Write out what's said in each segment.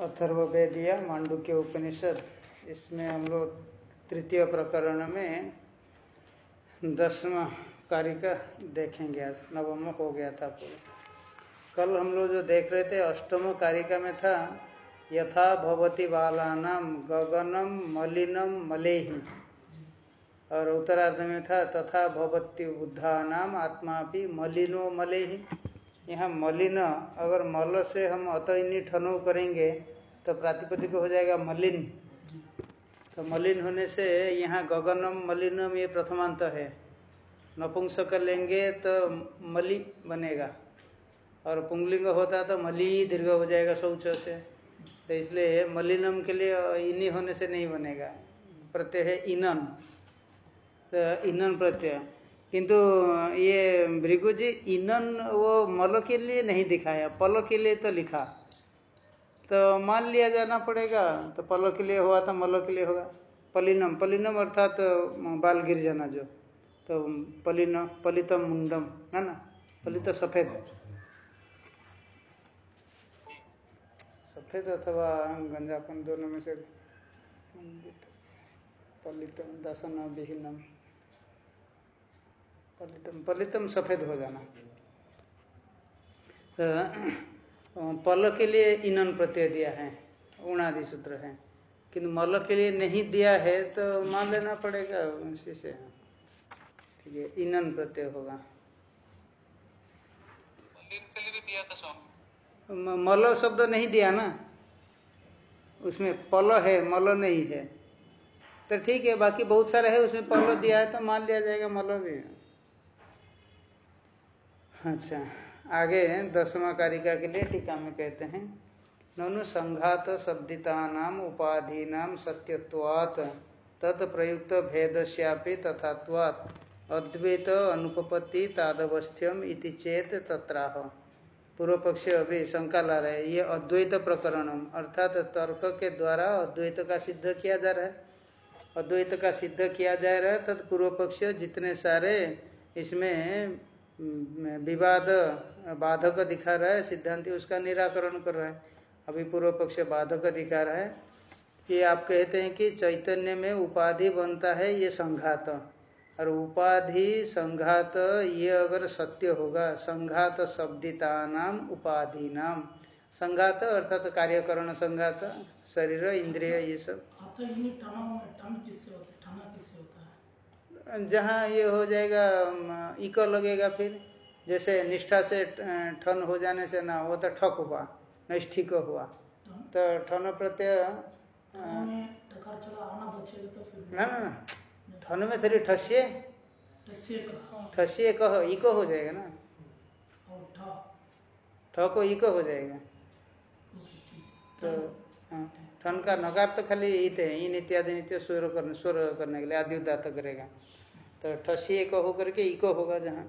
अथर्वेदिया मांडुक्य उपनिषद। इसमें हम लोग तृतीय प्रकरण में दसवा कारिका देखेंगे। आज नवम हो गया था पूरा। कल हम लोग जो देख रहे थे, अष्टम कारिका में था, यथा भवती बालानाम गगनम मलिनम मलेही। और उत्तरार्ध में था, तथा भवती बुद्धा नाम आत्मा भी मलिनो मलेही। यहाँ मलिन, अगर मल से हम अतइनी ठनो करेंगे तो प्रातिपदिक हो जाएगा मलिन। तो मलिन होने से यहाँ गगनम, मलिनम ये प्रथमांत है। नपुंसक लेंगे तो मलि बनेगा। और पुंगलिंग होता तो मलि दीर्घ हो जाएगा शौच से। तो इसलिए मलिनम के लिए इन्हीं होने से नहीं बनेगा। प्रत्यय है इनन। तो इनन प्रत्यय। किंतु, ये भृगु जी इनन वो मल के लिए नहीं दिखाया, पल के लिए तो लिखा। तो मान लिया जाना पड़ेगा तो पल के लिए हुआ तो मल के लिए होगा। पलिनम पलिनम अर्थात तो बाल गिर जाना जो। तो पलिन पलितम मुंडम, है ना? पलित सफ़ेद। सफ़ेद अथवा गंजापन दोनों में से, पलितम दसन विहीनम। पलितम पलितम सफ़ेद हो जाना। तो पल के लिए इनन प्रत्यय दिया है उणादि सूत्र है। किंतु मल के लिए नहीं दिया है तो मान लेना पड़ेगा उसी से। ठीक है इनन प्रत्यय होगा। के लिए भी दिया था स्वामी। मल शब्द नहीं दिया ना? उसमें पल है मल नहीं है। तो ठीक है बाकी बहुत सारे है उसमें पल दिया है तो मान लिया जाएगा मल भी। अच्छा आगे दसवा कारिका के लिए टीका में कहते हैं, ननु संघात शब्दिता नाम उपाधि नाम सत्यत्वात् तत्प्रयुक्त भेदश्यापि तथात्वात्, अद्वैत अनुपपत्ति तादवस्थ्यम इति चेत तत्राह। पूर्व पक्ष अभी शंका ला रहे ये अद्वैत प्रकरणम, अर्थात तर्क के द्वारा अद्वैत का सिद्ध किया जा रहा है। अद्वैत का सिद्ध किया जा रहा है तत्पूर्व पक्ष जितने सारे, इसमें विवाद, बाधक दिखा रहा है, सिद्धांति उसका निराकरण कर रहा है। अभी पूर्व पक्ष बाधक दिखा रहा है। कि आप कहते हैं कि चैतन्य में उपाधि बनता है, ये संघात। और उपाधि संघात, ये अगर सत्य होगा, संघात शब्दिता नाम उपाधि नाम संघात अर्थात तो कार्यकरण संघात, शरीर, इंद्रिय, ये सब। जहाँ ये हो जाएगा इको लगेगा फिर। जैसे निष्ठा से ठन हो जाने से ना वो तो ठक हुआ नैष्ठिक हुआ। तो ठन प्रत्यय ना ना ठन में थोड़ी ठसिए। ठसिए कहो इको हो जाएगा ना। ठको इको हो जाएगा। तो ठन का नकार तो खाली इत है इन इत्यादि नित्य स्वर करने स्वर करने के लिए आदि उदात करेगा। तो ठसिए को होकर के इको होगा जहाँ।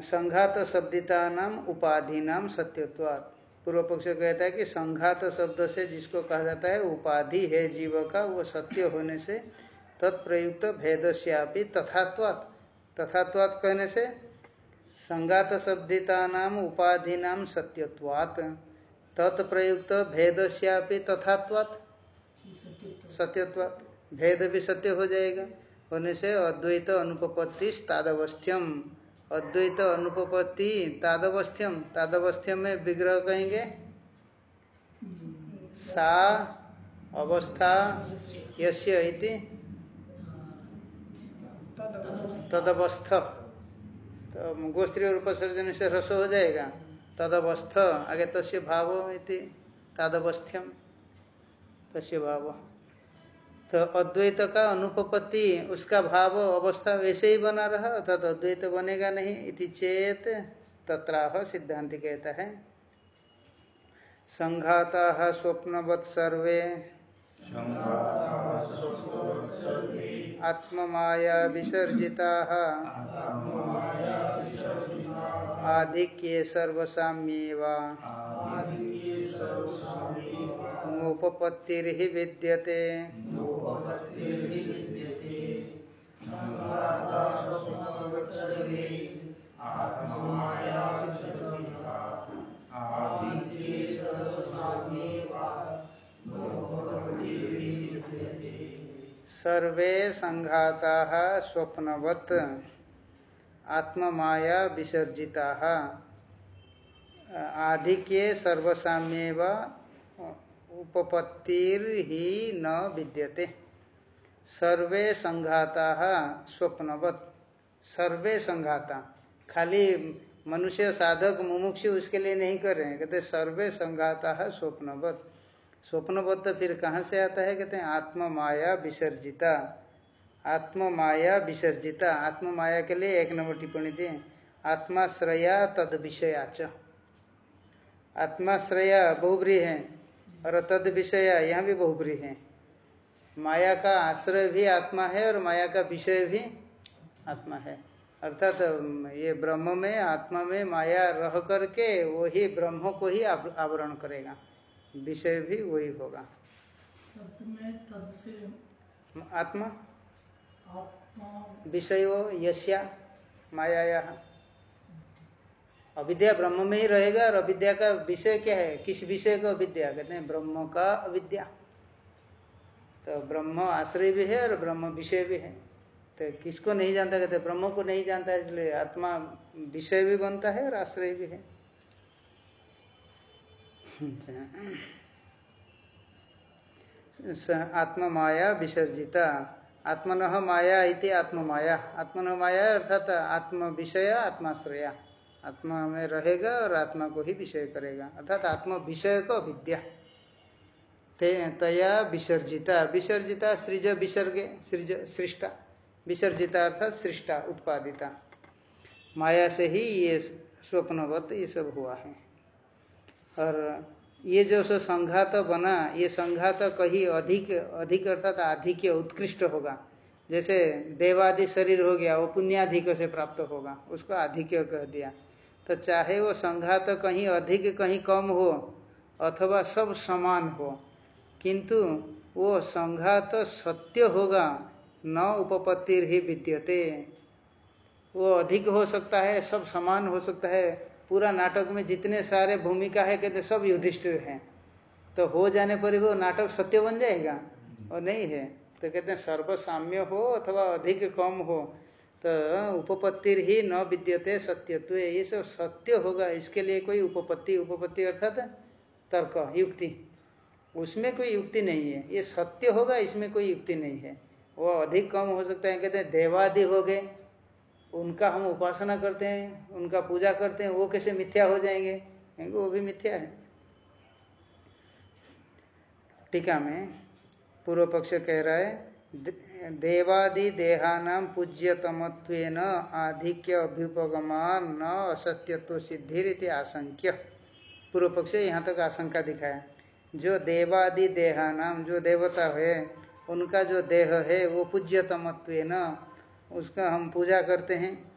संघात शब्दिता नाम, उपाधि नाम, सत्यत्वात्। पूर्व पक्ष कहता है कि संघात शब्द से जिसको कहा जाता है, उपाधि है जीव का, वो सत्य होने से तत्प्रयुक्त भेदस्यापि तथात्वात्। तथात्वात् कहने से संघात शब्दिता नाम, उपाधि नाम, सत्यत्वात्। तत्प्रयुक्त भेदस्यापि तथात्वात्। सत्यत्वात्। भेद भी सत्य हो जाएगा। होने से अद्वैत अनुपपत्ति तादवस्थ्यम अद्वैत अनुपपत्ति तादवस्थ्यम तादवस्थ्यम में विग्रह कहेंगे? सा अवस्था इति? तदवस्थ। तो गोस्त्री रूप सर्जन से रस हो जाएगा। तदवस्थ। आगे तस्य भाव इति। तादवस्थ्यम तस्य भाव। तो अद्वैत का अनुपपत्ति, उसका भाव, अवस्था वैसे ही बना रहा, अर्थात अद्वैत बनेगा नहीं, इति चेत तत्राह सिद्धांति कहता है। संघाता स्वप्नवत् सर्वे। आत्ममाया विसर्जिता। आधिक्ये सर्वसाम्येवा। नोपपत्तिर्हि विद्यते। सर्वे संघाता स्वप्नवत। आत्ममाया विसर्जिता। आधिक्य सर्वसाम्यव उपपत्तिर ही न विद्यते। सर्वे संघाता स्वप्नवत। सर्वे संघाता। खाली मनुष्य, साधक, मुमुक्ष उसके लिए नहीं कर रहे हैं। कहते सर्वे संघाता स्वप्नवत। स्वप्नवत तो फिर कहाँ से आता है? कहते हैं आत्म माया विसर्जिता। आत्म माया विसर्जिता। आत्म माया के लिए एक नंबर टिप्पणी दिए आत्माश्रया तद विषयाच आत्माश्रया बहुब्री है और तद विषया यहाँ भी बहुब्री है। माया का आश्रय भी आत्मा है और माया का विषय भी आत्मा है। अर्थात ये ब्रह्म में आत्मा में माया रह करके वही ब्रह्म को ही आवरण करेगा। विषय भी वही होगा। आत्मा? विषय यश्या माया अविद्या ब्रह्म में ही रहेगा और अविद्या का विषय क्या है? किस विषय का अविद्या? कहते हैं ब्रह्म का अविद्या। तो ब्रह्म आश्रय भी है और ब्रह्म विषय भी है। तो किसको नहीं जानता, कहते ब्रह्म को नहीं जानता, इसलिए आत्मा विषय भी बनता है और आश्रय भी है। आत्म माया विसर्जिता। आत्मन माया इति आत्म माया। आत्मन माया अर्थात आत्म विषय, आत्माश्रया। आत्मा में रहेगा और आत्मा को ही विषय करेगा। अर्थात आत्म विषय को विद्या तया विसर्जिता। विसर्जिता सृज विसर्गे, सृज सृष्टा। विसर्जिता अर्थात सृष्टा, उत्पादिता। माया से ही ये स्वप्नवत ये सब हुआ है। और ये जो सो संघात बना, ये संघात कहीं अधिक अधिक अर्थात आधिक्य उत्कृष्ट होगा। जैसे देवादि शरीर हो गया वो पुण्याधिक से प्राप्त होगा, उसको आधिक्य कह दिया। तो चाहे वो संघात कहीं अधिक, कहीं कम हो, अथवा सब समान हो किंतु वो संघात सत्य होगा, न उपपत्ति ही विद्यते। वो अधिक हो सकता है, सब समान हो सकता है। पूरा नाटक में जितने सारे भूमिका है, कहते सब युधिष्ठिर हैं। तो हो जाने पर वो नाटक सत्य बन जाएगा? और नहीं है। तो कहते हैं, सर्वसाम्य हो अथवा अधिक कम हो तो उपपत्ति ही न विद्यते सत्यत्व। ये सब सत्य होगा, इसके लिए कोई उपपत्ति उपपत्ति अर्थात तर्क, युक्ति। उसमें कोई युक्ति नहीं है। ये सत्य होगा, इसमें कोई युक्ति नहीं है। वो अधिक कम हो सकता है। कहते हैं, देवादि हो गए। उनका हम उपासना करते हैं, उनका पूजा करते हैं, वो कैसे मिथ्या हो जाएँगे? क्योंकि वो भी मिथ्या है। टीका में पूर्व पक्ष कह रहा है देवादि देहानाम पूज्यतमत्व आधिक्य अभ्युपगमान न असत्यत्व सिद्धि रीति आशंक्य। पूर्व पक्ष यहाँ तक आशंका दिखाया। जो देवादि देहा नाम जो देवता है, उनका जो देह है, वो पूज्यतमत्व उसका हम पूजा करते हैं।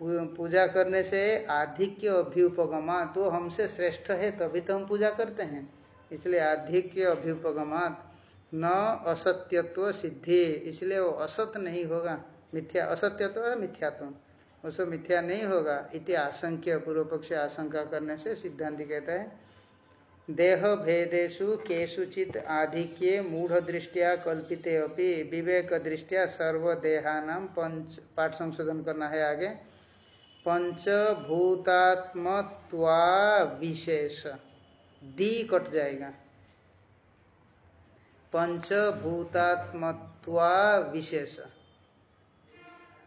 पूजा करने से आधिक्य अभ्युपगमा तो हमसे श्रेष्ठ है, तभी तो हम पूजा करते हैं। इसलिए आधिक्य अभ्युपगमात न असत्यत्व सिद्धि। इसलिए वो असत नहीं होगा। मिथ्या असत्यत्व मिथ्यात्व? उसको मिथ्या नहीं होगा। इति आशंक्य पूर्व पक्ष आशंका करने से सिद्धांति कहता है देह भेदेशु केशुचित आधिक्ये मूढ़ दृष्टिया कल्पिते अपि विवेक दृष्टिया सर्वदेहाना पंच पाठ संशोधन करना है आगे। पंचभूतात्मत्वा विशेष दी कट जाएगा। पंचभूतात्मत्वा विशेष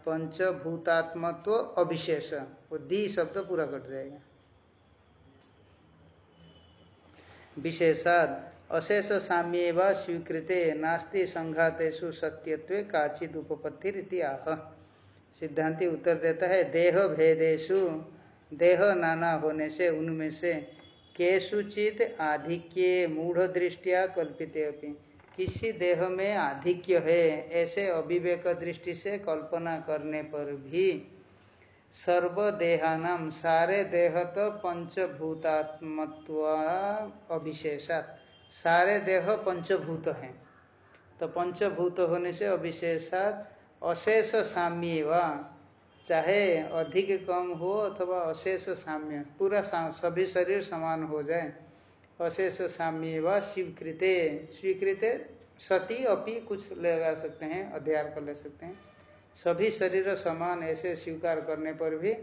पंचभूतात्मत्व अविशेष। वो दी शब्द पूरा कट जाएगा। विशेषाद। अशेष साम्य व स्वीकृते नास्ति संघातेषु सत्यत्व काचिद उपपत्ति आह। सिद्धांति उत्तर देता है, देह भेदेशु देह नाना होने से, उनमें से केशुचित आधिक्य मूढ़ दृष्टिया कल्पित अपनी किसी देह में आधिक्य है, ऐसे अविवेक दृष्टि से कल्पना करने पर भी सर्वदेहानाम सारे देह तो पंचभूतात्मत्व अविशेषात। सारे देह पंचभूत हैं। तो पंचभूत होने से अविशेषात अशेष साम्य व चाहे अधिक कम हो अथवा अशेष साम्य, पूरा सभी शरीर समान हो जाए। अशेष साम्य व स्वीकृत। स्वीकृत सती अपि कुछ लगा सकते हैं अध्यार कर ले सकते हैं। सभी शरीर समान ऐसे स्वीकार करने पर भी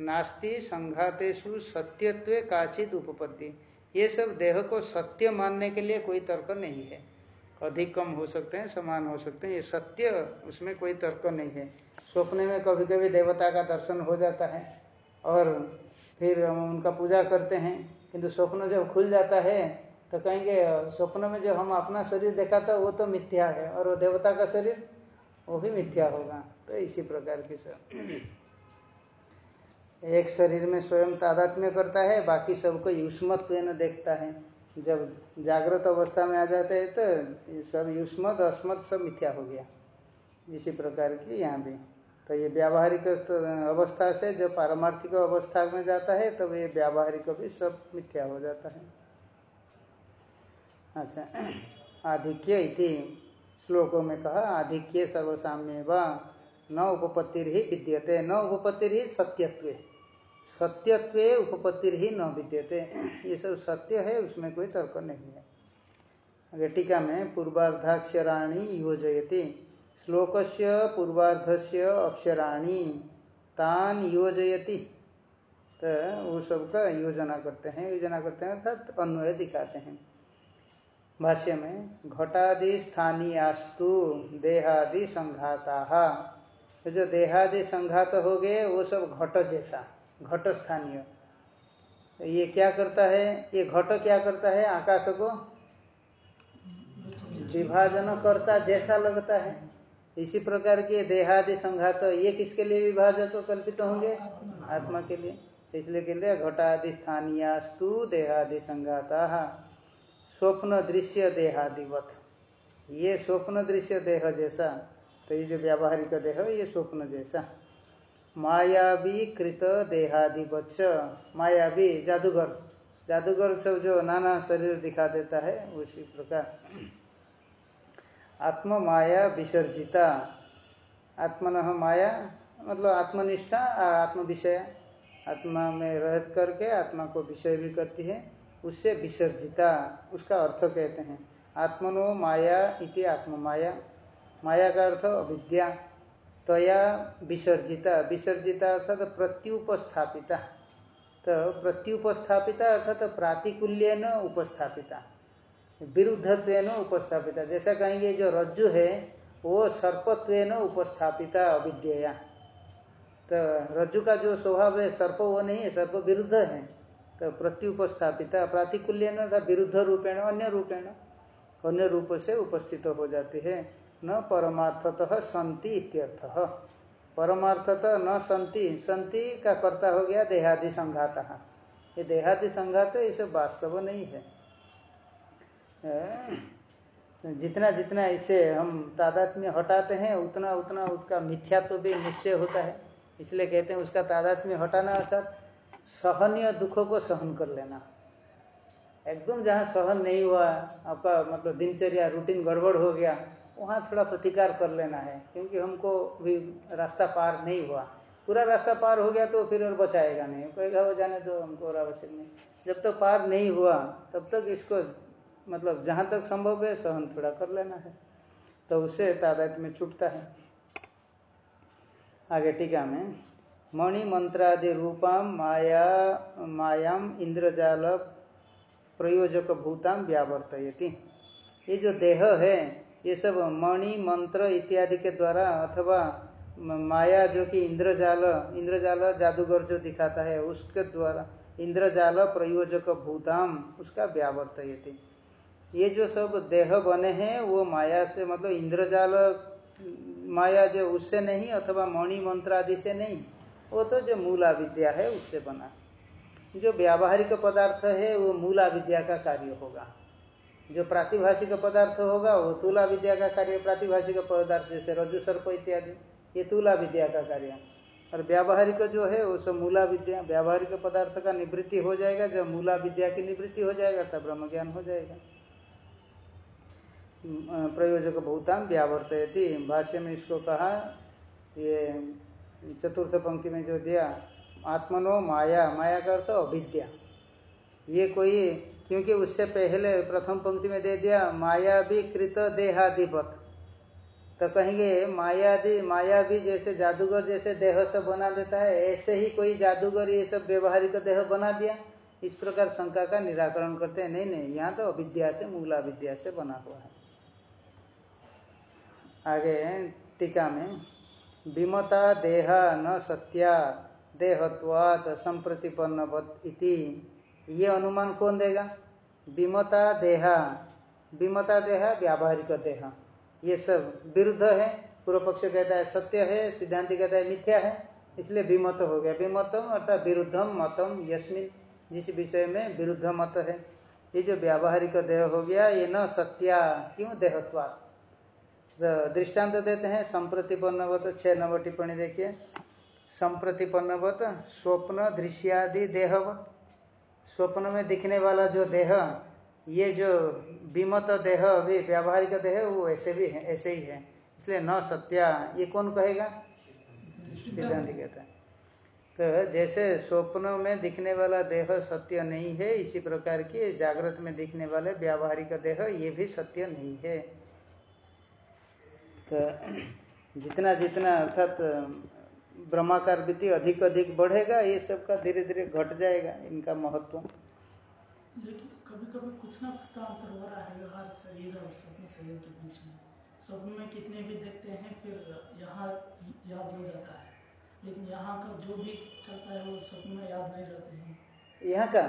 नास्ति संघातेशु सत्यत्व काचित उपपत्ति। ये सब देह को सत्य मानने के लिए कोई तर्क नहीं है। अधिक कम हो सकते हैं, समान हो सकते हैं। ये सत्य, उसमें कोई तर्क नहीं है। स्वप्न में कभी कभी देवता का दर्शन हो जाता है और फिर हम उनका पूजा करते हैं, किंतु स्वप्न जब खुल जाता है तो कहेंगे, स्वप्न में जो हम अपना शरीर देखा था, वो तो मिथ्या है और वो देवता का शरीर वो भी मिथ्या होगा। तो इसी प्रकार की सब। एक शरीर में स्वयं तादात्म्य करता है, बाकी सबको युष्मत्व देखता है। जब जागृत अवस्था में आ जाते हैं तो सब युष्मत, अस्मत सब मिथ्या हो गया। इसी प्रकार की यहाँ भी। तो ये व्यावहारिक अवस्था से जब पारमार्थिक अवस्था में जाता है तब तो ये व्यावहारिक भी सब मिथ्या हो जाता है। अच्छा आधिक्य श्लोकों में कहा, आधिक्य सर्वसाम्य व न उपपत्तिर ही विद्यते, न उपपत्तिर ही सत्यत्व। सत्यत्व उपपत्तिर ही न विद्यते। ये सब सत्य है, उसमें कोई तर्क नहीं है। आगे टीका में, पूर्वार्धाक्षराणी योजयति। श्लोक से पूर्वार्ध से अक्षराणी तान योजयति। तो वो सबका योजना करते हैं। योजना करते हैं अर्थात अन्वय दिखाते हैं। भाष्य में, घटादि स्थानीयास्तु देहादि संघाता। तो जो देहादि संघात हो गए, वो सब घट जैसा, घट स्थानीय। ये क्या करता है? ये घट क्या करता है? आकाश को विभाजन करता जैसा लगता है। इसी प्रकार के देहादि संघात, ये किसके लिए विभाजक कल्पित होंगे? आत्मा के लिए। इसलिए कहते हैं, घटादि स्थानीयास्तु देहादि संघाता। स्वप्न दृश्य देहादिवत। ये स्वप्न दृश्य देह जैसा तो ये जो व्यावहारिक देह ये स्वप्न जैसा। मायावी कृत देहादिवच। मायावी जादूगर। जादूगर सब जो नाना शरीर दिखा देता है, उसी प्रकार। आत्म माया विसर्जिता। आत्मन माया मतलब आत्मनिष्ठा और आत्म विषय आत्मा में रहत करके आत्मा को विषय भी करती है। उससे विसर्जिता, उसका अर्थ कहते हैं। आत्मनो माया इति आत्म माया माया का अर्थ अविद्या, तया विसर्जिता। विसर्जिता अर्थात तो प्रत्युपस्थापिता। तो प्रत्युपस्थापिता अर्थात तो प्रातिकूल्य न उपस्थापिता। विरुद्धत्व उपस्थापिता। जैसा कहेंगे, जो रज्जु है, वो सर्पत्व उपस्थापिता अविद्या तो रज्जु का जो स्वभाव है, सर्प वो नहीं है, सर्प विरुद्ध है। तो प्रत्युपस्थापिता प्रातिकूल्य विरुद्ध रूपेण अन्य रूपेण अन्य रूप से उपस्थित हो जाती है। न परमार्थतः संति इत्यर्थ। परमार्थतः न संति संति का कर्ता हो गया देहादि संघात। ये देहादि संघात ये सब वास्तव नहीं है। जितना जितना इसे हम तादात्म्य हटाते हैं, उतना उतना उसका मिथ्या तो भी निश्चय होता है। इसलिए कहते हैं उसका तादात्म्य हटाना अर्थात सहनीय दुखों को सहन कर लेना। एकदम जहाँ सहन नहीं हुआ, आपका मतलब दिनचर्या रूटीन गड़बड़ हो गया, वहाँ थोड़ा प्रतिकार कर लेना है, क्योंकि हमको भी रास्ता पार नहीं हुआ। पूरा रास्ता पार हो गया तो फिर और बचाएगा नहीं। कहेगा वो जाने दो, हमको और आवश्यक नहीं। जब तक तो पार नहीं हुआ, तब तक इसको मतलब जहाँ तक संभव है, सहन थोड़ा कर लेना है। तो उससे तादाद में छूटता है। आगे टीका में मणि मंत्रादि रूपाम माया मायाम इंद्रजाल प्रयोजक भूताम व्यावर्तयति। ये जो देह है, ये सब मणि मंत्र इत्यादि के द्वारा अथवा माया जो कि इंद्रजाल इंद्रजाल जादूगर जो दिखाता है, उसके द्वारा इंद्रजाल प्रयोजक भूताम उसका व्यावर्तयति। ये जो सब देह बने हैं, वो माया से मतलब इंद्रजाल, माया जो उससे नहीं अथवा मणि मंत्र आदि से नहीं वो तो जो मूला विद्या है, उससे बना। जो व्यावहारिक पदार्थ है, वो मूला विद्या का कार्य होगा। जो प्रातिभाषिक पदार्थ होगा, वो तुला विद्या का कार्य, प्रातिभाषिक पदार्थ जैसे रजु सर्प इत्यादि, ये तुला विद्या का कार्य। और व्यावहारिक जो है, वो सब मूला विद्या, व्यावहारिक पदार्थ का निवृत्ति हो जाएगा। जब मूला विद्या की निवृत्ति हो जाएगा, तब ब्रह्म ज्ञान हो जाएगा। प्रयोजक भूतान व्यावर्तयती, भाष्य में इसको कहा, ये चतुर्थ पंक्ति में जो दिया, आत्मनो माया माया का अर्थ अविद्या। ये कोई, क्योंकि उससे पहले प्रथम पंक्ति में दे दिया, माया भी कृत देहाधिपत। तो कहेंगे, मायादि माया भी जैसे जादूगर जैसे देह सब बना देता है, ऐसे ही कोई जादूगर ये सब व्यवहारिक देह बना दिया। इस प्रकार शंका का निराकरण करते हैं। नहीं नहीं, यहाँ तो अविद्या से मूला विद्या से बना हुआ है। आगे टीका में विमता देहा न सत्या, देहत्वात संप्रतिपन्न इति। ये अनुमान कौन देगा? विमता देहा। विमता देहा, व्यावहारिक देहा। ये सब विरुद्ध है पूर्व पक्ष कहता है सत्य है, सिद्धांति कहता है मिथ्या है, इसलिए विमत हो गया। विमतम अर्थात विरुद्धम मतम यस्मिन, जिस विषय में विरुद्ध मत है। ये जो व्यावहारिक देह हो गया, ये न सत्या, क्यों? देहत्वा तो दृष्टांत देते हैं, संप्रतिपन्नवत छह नंबर टिप्पणी देखिए। संप्रतिपन्नवत, स्वप्न, दृश्यादि देहवत स्वप्न में दिखने वाला जो देह, ये जो विमत देह, अभी व्यावहारिक देह, वो ऐसे भी है, ऐसे ही है। इसलिए न सत्या, ये कौन कहेगा? सिद्धांत कहता है। तो जैसे स्वप्न में दिखने वाला देह सत्य नहीं है, इसी प्रकार की जागृत में दिखने वाले व्यावहारिक देह, ये भी सत्य नहीं है। तो जितना जितना अर्थात ब्रह्माकार वृत्ति अधिक अधिक बढ़ेगा ये सब का धीरे धीरे घट जाएगा इनका महत्व। लेकिन कभी कभी कुछ ना कुछ तो अंतर हो रहा है व्यवहार शरीर और स्वप्न शरीर के बीच में। स्वप्न में कितने भी देखते हैं फिर यहाँ याद हो जाता है। लेकिन यहाँ का जो भी चलता है वो स्वप्न में याद नहीं रहते हैं। यहाँ का?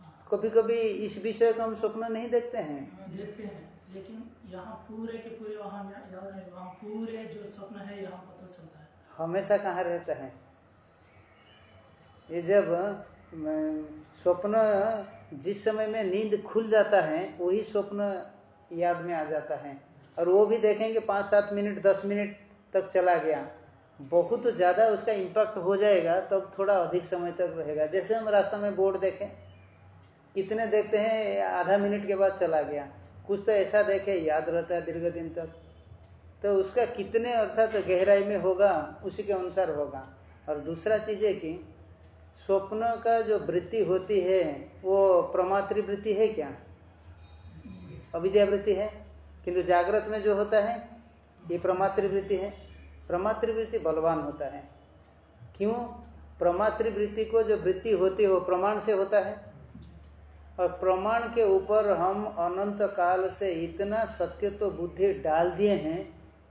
हाँ, कभी कभी इस विषय को हम स्वप्न नहीं देखते हैं देखते हैं। लेकिन यहाँ पूरे के पूरे वहाँ वहाँ पूरे जो स्वप्न है, यहाँ पता चलता है। हमेशा कहाँ रहता है? ये जब स्वप्न जिस समय में नींद खुल जाता है, वही स्वप्न याद में आ जाता है। और वो भी देखेंगे पाँच, सात मिनट, दस मिनट तक चला गया। बहुत ज़्यादा उसका इम्पैक्ट हो जाएगा, तब तो थोड़ा अधिक समय तक रहेगा। जैसे हम रास्ता में बोर्ड देखें, कितने देखते हैं, आधा मिनट के बाद चला गया। कुछ तो ऐसा देखे, याद रहता है दीर्घ दिन तक। तो उसका कितने अर्थात तो गहराई में होगा, उसी के अनुसार होगा। और दूसरा चीज़ है कि स्वप्न का जो वृत्ति होती है, वो प्रमातृवृत्ति है क्या? अविद्यावृत्ति है? किंतु जागृत में जो होता है, ये प्रमातृवृत्ति है। प्रमातृवृत्ति बलवान होता है। क्यों? प्रमातृवृत्ति को जो वृत्ति होती है, वो प्रमाण से होता है। और प्रमाण के ऊपर हम अनंत काल से इतना सत्य तो बुद्धि डाल दिए हैं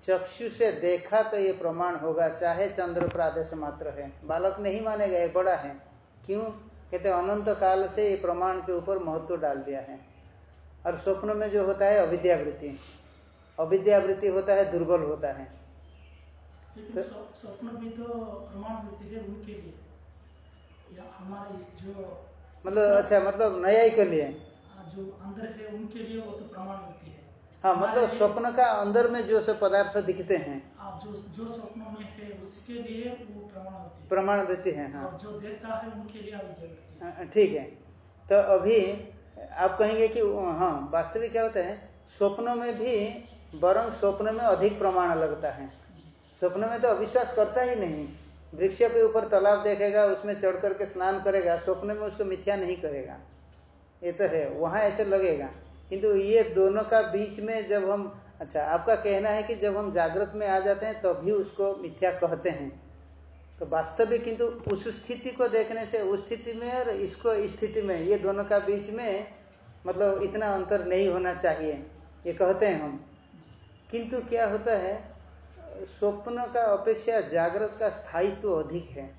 चक्षु से देखा तो ये प्रमाण होगा चाहे चंद्र प्रादेश मात्र है। बालक नहीं मानेगा ये बड़ा है। क्यों? कहते अनंत काल से ये प्रमाण के ऊपर महत्व डाल दिया है। और स्वप्न में जो होता है अविद्यावृत्ति। अविद्यावृत्ति होता है दुर्बल होता है। तो स्वप्न भी तो प्रमाण वृत्ति है उनके लिए। या हमारे इस जो मतलब अच्छा मतलब नया ही के लिए। हाँ, जो अंदर है उनके लिए वो तो प्रमाण वृत्ति है। हाँ मतलब स्वप्न का अंदर में जो सब पदार्थ दिखते हैं। आप जो जो स्वप्न में है उसके लिए वो प्रमाण वृत्ति है। प्रमाण है हाँ। और जो देखता है उनके लिए हाँ, ठीक है। तो अभी आप कहेंगे कि हाँ वास्तविक क्या होता है? स्वप्नों में भी वरं स्वप्न में अधिक प्रमाण लगता है। स्वप्न में तो अविश्वास करता ही नहीं। वृक्ष के ऊपर तालाब देखेगा, उसमें चढ़ करके स्नान करेगा, स्वप्न में उसको मिथ्या नहीं करेगा। ये तो है, वहाँ ऐसे लगेगा। किंतु ये दोनों का बीच में जब हम अच्छा आपका कहना है कि जब हम जागृत में आ जाते हैं, तभी तो उसको मिथ्या कहते हैं। तो वास्तविक किंतु उस स्थिति को देखने से, उस स्थिति में और इसको इस स्थिति में, ये दोनों का बीच में मतलब इतना अंतर नहीं होना चाहिए, ये कहते हैं हम। किंतु क्या होता है स्वप्न का अपेक्षा जागृत का स्थायित्व तो अधिक है।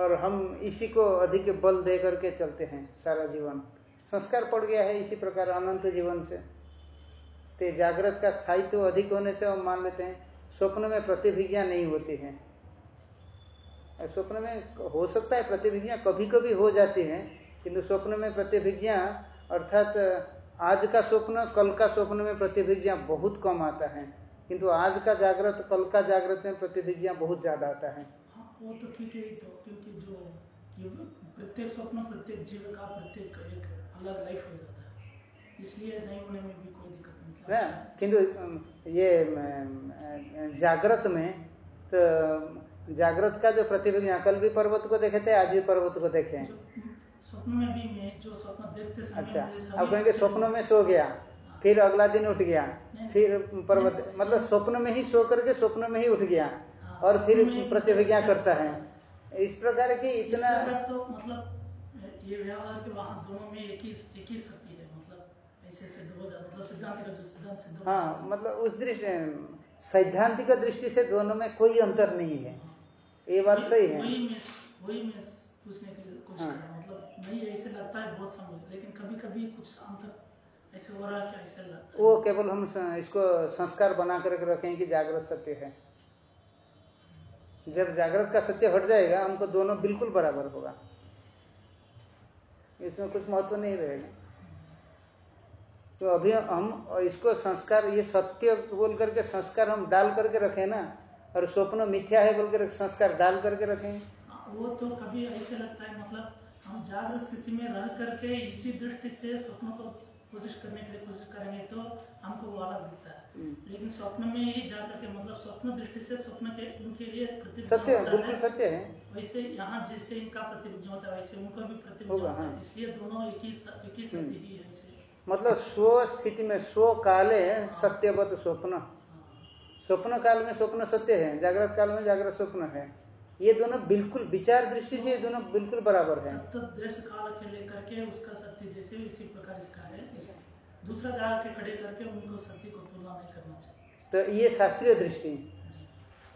और हम इसी को अधिक बल दे करके चलते हैं सारा जीवन। संस्कार पड़ गया है इसी प्रकार अनंत जीवन से। तो जागृत का स्थायित्व तो अधिक होने से हम मान लेते हैं, स्वप्न में प्रतिभिज्ञा नहीं होती है। स्वप्न में हो सकता है प्रतिभिज्ञा कभी कभी हो जाती है, किंतु स्वप्न में प्रतिभिज्ञा अर्थात आज का स्वप्न कल का स्वप्न में प्रतिभिज्ञा बहुत कम आता है। किंतु आज का जागृत कल का जागृत में प्रतिभिज्ञा बहुत ज़्यादा आता है। हाँ, वो तो ठीक है तो क्योंकि जो प्रत्येक स्वप्न प्रत्येक जीव का प्रत्येक एक अलग लाइफ हो जाता है। इसलिए नहीं होने में भी कोई दिक्कत नहीं अच्छा। किंतु ये जागृत में तो जागृत का जो प्रतिभिज्ञा कल भी पर्वत को देखे थे आज भी पर्वत को देखे स्वप्न में भी मैं जो स्वप्न देखते समय अच्छा अब कहेंगे स्वप्नों में सो गया फिर अगला दिन उठ गया फिर पर्वत मतलब स्वप्न में ही सो करके स्वप्न में ही उठ गया हाँ, और फिर प्रतिभिज्ञा करता है। इस प्रकार की इतना तो मतलब ये व्यवहार के वहाँ दोनों में एक ही एक ही शक्ति है मतलब ऐसे सिद्ध हो जाता मतलब सिद्धांत का जो सिद्धांत सिद्ध हाँ मतलब उस दृष्टि सैद्धांतिक दृष्टि से दोनों में कोई अंतर नहीं है। ये बात सही है। वही मैं वही मैं पूछने की कोशिश हाँ। नहीं ऐसे लगता है बहुत समय लेकिन कभी कभी कुछ अंतर ऐसे हो रहा है ऐसे लगता वो केवल हम इसको संस्कार बना करके रखें कि जागृत सत्य है। जब जागृत का सत्य हट जाएगा हमको दोनों बिल्कुल बराबर होगा। इसमें कुछ महत्व नहीं रहेगा। तो अभी हम इसको संस्कार ये सत्य बोल करके संस्कार हम डाल करके रखें ना और स्वप्न मिथ्या है बोल कर संस्कार डाल करके रखें। हाँ, वो तो कभी ऐसे लगता है मतलब हम जागृत स्थिति में रह करके इसी दृष्टि से स्वप्न को कोशिश करने के लिए कोशिश करेंगे तो हमको वो अलग दिखता है हम्म। लेकिन स्वप्न में ही जा करके मतलब स्वप्न दृष्टि से स्वप्न के उनके लिए सत्य बिल्कुल है सत्य है वैसे यहाँ जैसे इनका प्रतिबिंब होता है वैसे उनका भी प्रतिबिंब है हाँ। इसलिए दोनों एक ही एक ही। सत्य ही है मतलब स्व स्थिति में स्व काले सत्यवत स्वप्न हाँ। स्वप्न काल में स्वप्न सत्य है जागृत काल में जागृत स्वप्न है ये दोनों बिल्कुल विचार दृष्टि से ये दोनों बिल्कुल बराबर है। तब तक देश काल के लेकर के उसका सत्य जैसे इसी प्रकार इसका है दूसरा जगह के खड़े करके उनको सत्य को तुलना नहीं करना चाहिए। तो ये शास्त्रीय दृष्टि।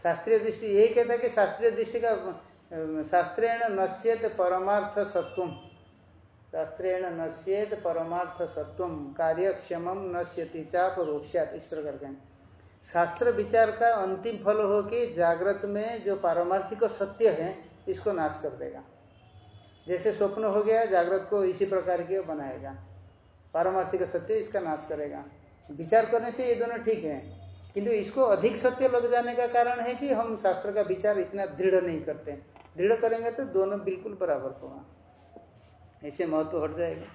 शास्त्रीय दृष्टि यही कहता है कि शास्त्रीय दृष्टि का शास्त्रेण नश्येत परमार्थ सत्वम शास्त्रेण नश्येत परमार्थ सत्वम कार्यक्षम नश्यति चाप रोक्षात इस प्रकार का है। शास्त्र विचार का अंतिम फल हो कि जागृत में जो पारमार्थिक सत्य है, इसको नाश कर देगा। जैसे स्वप्न हो गया, जागृत को इसी प्रकार की बनाएगा। पारमार्थिक सत्य इसका नाश करेगा। विचार करने से ये दोनों ठीक है, किंतु इसको अधिक सत्य लग जाने का कारण है कि हम शास्त्र का विचार इतना दृढ़ नहीं करते। दृढ़ करेंगे तो दोनों बिल्कुल बराबर होगा। ऐसे महत्व हट जाएगा।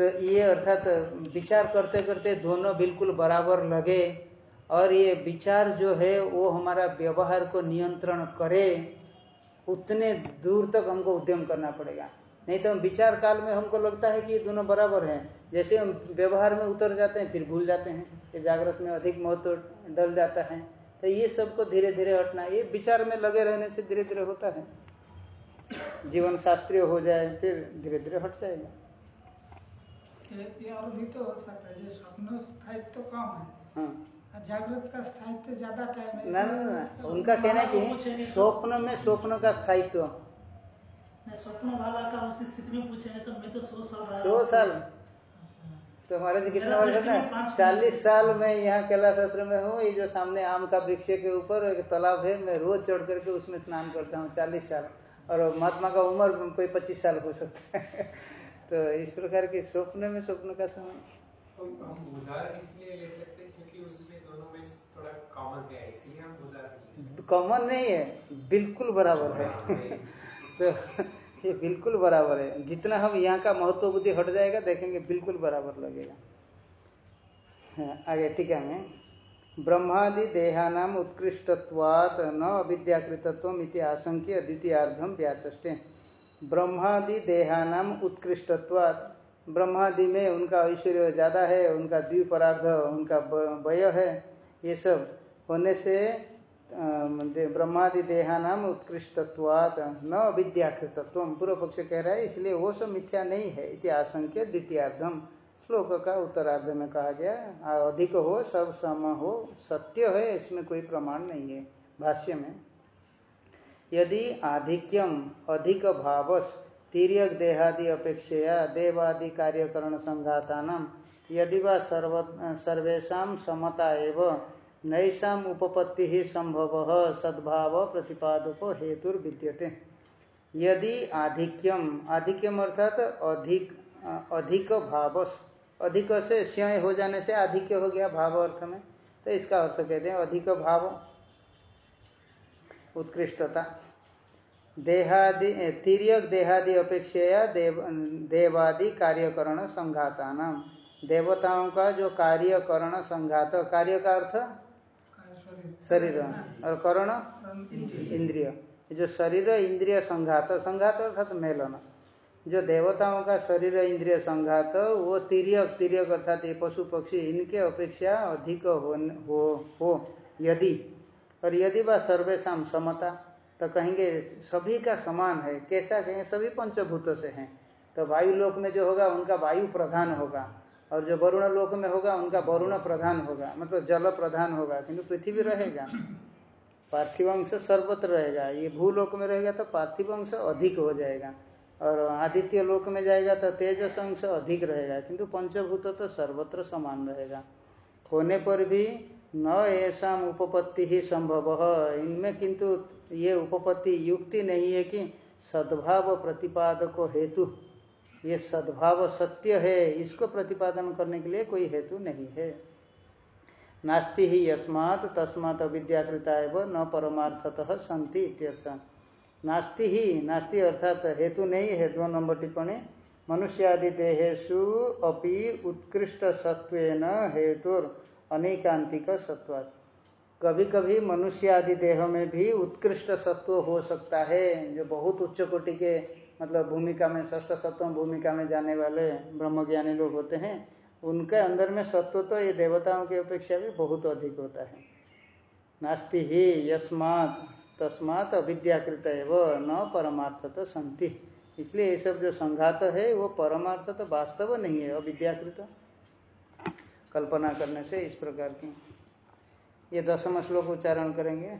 तो ये अर्थात विचार करते करते दोनों बिल्कुल बराबर लगे और ये विचार जो है, वो हमारा व्यवहार को नियंत्रण करे, उतने दूर तक हमको उद्यम करना पड़ेगा। नहीं तो हम विचार काल में हमको लगता है कि ये दोनों बराबर हैं। जैसे हम व्यवहार में उतर जाते हैं, फिर भूल जाते हैं ये जागृत में अधिक महत्व डल जाता है। तो ये सबको धीरे धीरे हटना, ये विचार में लगे रहने से धीरे धीरे होता है। जीवन शास्त्रीय हो जाए, फिर धीरे धीरे हट जाएगा। ये ये और भी तो हो सकता है जो स्वप्न स्थायित्व तो कम है। हाँ। जागृत का स्थायित्व ज़्यादा कायम है। ना ना ना उनका कहना है कि स्वप्न में स्वप्न का स्थायित्व। स्वप्न वाला का उसी स्थिति में पूछेंगे तो मैं तो सौ साल रहा सौ साल। तो हमारे जी कितना वर्ष में है चालीस साल में यहाँ कैलाश आश्रम में हूँ ये जो सामने आम का वृक्ष के ऊपर एक तालाब है मैं रोज चढ़ करके उसमें स्नान करता हूँ चालीस साल। और महात्मा का उम्र कोई पच्चीस साल हो सकता है। तो इस प्रकार के स्वप्न में स्वप्न का समय तो हम उदाहरण इसलिए ले सकते हैं क्योंकि उसमें दोनों में थोड़ा कॉमन है नहीं है बिल्कुल बराबर है। तो ये बिल्कुल बराबर है। जितना हम यहाँ का महत्व बुद्धि हट जाएगा देखेंगे बिल्कुल बराबर लगेगा। हाँ, आगे टीका में। ब्रह्मादि देहानाम उत्कृष्टत्वात् न अविद्याकृतत्व इति आशंक्य द्वितीयार्धम व्याचष्टे ब्रह्मादि देहानाम उत्कृष्टत्वात्। ब्रह्मादि में उनका ऐश्वर्य ज़्यादा है, उनका द्विपरार्ध, उनका वय है, ये सब होने से ब्रह्मादि देहानाम उत्कृष्टत्वात्। न अविद्याकृतत्व, पूर्व पक्ष कह रहा है, इसलिए वो सब मिथ्या नहीं है, इति आशंक्य द्वितीयार्धम श्लोक का उत्तरार्ध में कहा गया, अधिक हो, सब सम हो, सत्य है, इसमें कोई प्रमाण नहीं है, भाष्य में। यदि आधिक्यम अधिक भावस तिर्यक देहादि अपेक्षया देवादि कार्यकरण संघातानाम यदि वा सर्व सर्वेशा समता एव, नैषाम उपपत्ति ही संभव सद्भाव प्रतिपादक हेतुर विद्यते। यदि आधिक्यम आधिक्यम अर्थात अधिक अधिक भावस अधिक से स्वयं हो जाने से आधिक्य हो गया भाव अर्थ में तो इसका अर्थ कहते हैं अधिक भाव। उत्कृष्टता। देहादि तिर्यक देहादि अपेक्षया देव देवादि कार्यकरण संघाता नाम देवताओं का जो कार्यकरण संघात कार्य का अर्थ? शरीर। और करण? इंद्रिय। जो शरीर इंद्रिय संघात संघात अर्थात मेलन। जो देवताओं का शरीर इंद्रिय संघात वो तिरक तिर्यक अर्थात ये पशु पक्षी इनके अपेक्षा अधिक हो हो, हो। यदि और यदि वह सर्वेशम समता तो कहेंगे, सभी का समान है, कैसा कहेंगे सभी पंचभूत से हैं। तो वायु लोक में जो होगा, उनका वायु प्रधान होगा। और जो वरुण लोक में होगा, उनका वरुण प्रधान होगा। मतलब जल प्रधान होगा, किंतु पृथ्वी रहेगा। पार्थिव अंश सर्वत्र रहेगा। ये भूलोक में रहेगा तो पार्थिव अंश अधिक हो जाएगा। और आदित्य लोक में जाएगा तो तेजस अंश अधिक रहेगा। किंतु पंचभूत तो सर्वत्र समान रहेगा। होने पर भी न ऐसा उपपत्ति ही संभव इनमें किंतु ये उपपत्ति युक्ति नहीं है कि सद्भाव प्रतिपादक हेतु। ये सद्भाव सत्य है, इसको प्रतिपादन करने के लिए कोई हेतु नहीं है। नास्ति ही यस्मात्, तस्मात् अविद्याकृता एवं न परमार्थतः संति इत्यर्थ। नास्ति ही, नास्ति अर्थात हेतु नहीं है, दो नंबर टिप्पणी। मनुष्यादि देहेशु अपि उत्कृष्ट सत्वेन हेतुर। अनेकांतिक सत्वात् कभी कभी मनुष्य आदि देह में भी उत्कृष्ट सत्व हो सकता है, जो बहुत उच्च कोटि के मतलब भूमिका में, षष्ठ सप्तम भूमिका में जाने वाले ब्रह्मज्ञानी लोग होते हैं, उनके अंदर में सत्व तो ये देवताओं की अपेक्षा भी बहुत अधिक होता है। नास्ति ही यस्मात्, तस्मात् अविद्याकृत एवं, न परमार्थ तो संति इसलिए ये सब जो संघात है, वो परमार्थ तो वास्तव नहीं है, अविद्याकृत। कल्पना करने से इस प्रकार की। ये दसम श्लोक उच्चारण करेंगे।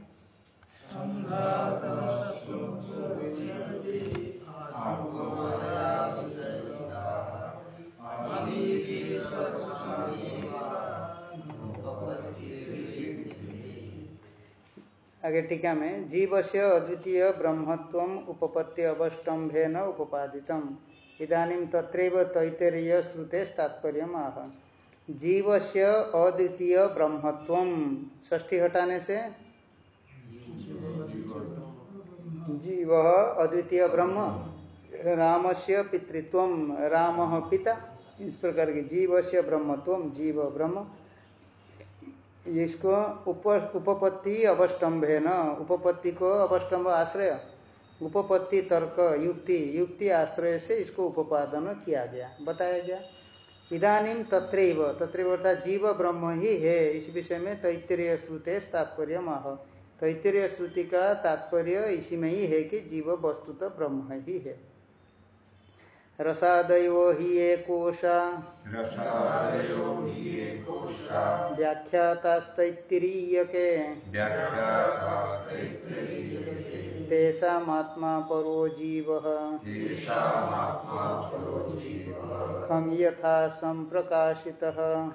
आगे टीका में जीव से अद्वितीय ब्रह्मत्व उपपत्ति अवस्टम्भे न उपादित इदानीं तत्रैव तैतरीय श्रुते तात्पर्य आह। जीव से अद्वितीय ब्रह्मत्व। ष्ठी हटाने से? जीव अद्वितीय ब्रह्म। राम से पितृत्व। राम पिता। इस प्रकार के जीव से ब्रह्मत्व, जीव ब्रह्म। इसको उप, उपपत्ति अवस्टम्भे न उपपत्ति को अवस्टम्भ आश्रय। उपपत्ति तर्क युक्ति। युक्ति आश्रय से इसको उपादन किया गया। बताया गया। इदानीम तत्रैव तत्रैव अर्थात जीव ब्रह्म ही है इस विषय में तैतरीय श्रुते तात्पर्य माह तैतरीय श्रुति का तात्पर्य इसी में ही है कि जीव वस्तुतः ब्रह्म ही है। रसादयो हि ये कोशा। व्याख्यातास्तैत्तिरीयके। तेषामात्मा परो जीवः। खं यथा सम्प्रकाशितः।